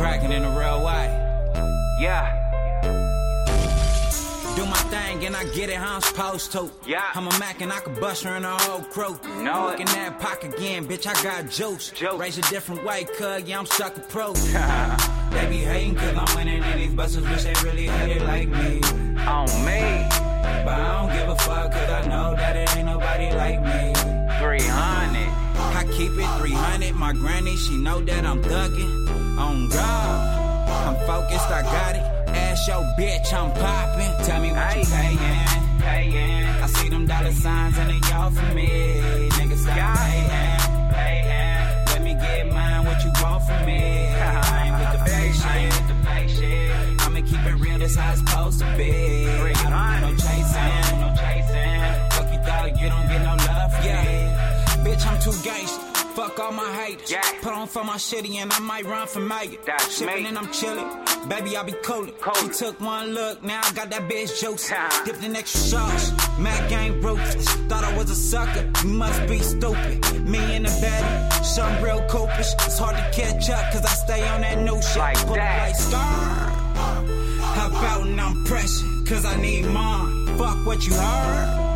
cracking in a real way. Yeah. Do my thing and I get it how I'm supposed to. Yeah. I'm a Mac and I can bust her in the whole crew. Know Look it. in that pocket again, bitch, I got juice. Juice. Raise a different way, cuz, yeah, I'm stuck sucker pro. they be hating cause I'm winning in these buses, wish they really had it like me. On me. But I don't give a fuck cause I know that it ain't nobody like me. 300. I keep it 300, my granny, she know that I'm thuggin'. On God, I'm focused, I got it. Ask your bitch, I'm poppin'. Tell me what you Hey. payin', payin'. I see them dollar signs and they all for me. Niggas stop Yeah. payin', payin'. Let me get mine, what you want from me. I ain't with the fake shit, I ain't with the fake shit. I'ma keep it real, this how it's supposed to be. I don't do no chasing, no chasing. Fuck you thought you don't get no love, yeah. Bitch, I'm too gangsta. Fuck all my haters. Yeah. Put on for my shitty and I might run for mayor. That's Shipping me. and I'm chillin'. Baby, I be coolin'. Coolin'. She took one look, now I got that bitch juice. Dipped in extra sauce. Mac game ruthless. Thought I was a sucker. You must be stupid. Me and the baddie, some real copish. It's hard to catch up cause I stay on that new shit. Like Pull that. like scar. Hop out and I'm pressing cause I need mine. Fuck what you heard.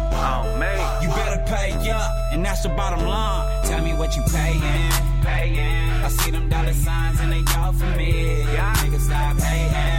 And that's the bottom line. Tell me what you payin', payin'. I see them dollar signs and they all for me. Yeah. Niggas stop hating.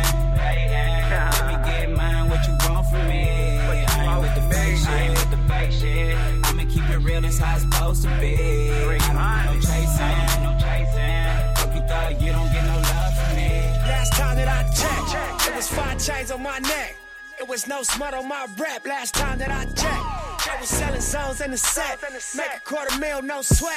Let me get mine, what you want from me. I ain't with the fake shit, I ain't with the fake shit. I'ma keep it real, that's how it's supposed to be. I don't do no chasing, no chasing. Fuck you thought you don't get no love from me. Last time that I checked, it was five chains on my neck. It was no smut on my rep. Last time that I checked, I was selling zones in the set. Make a quarter mil, no sweat.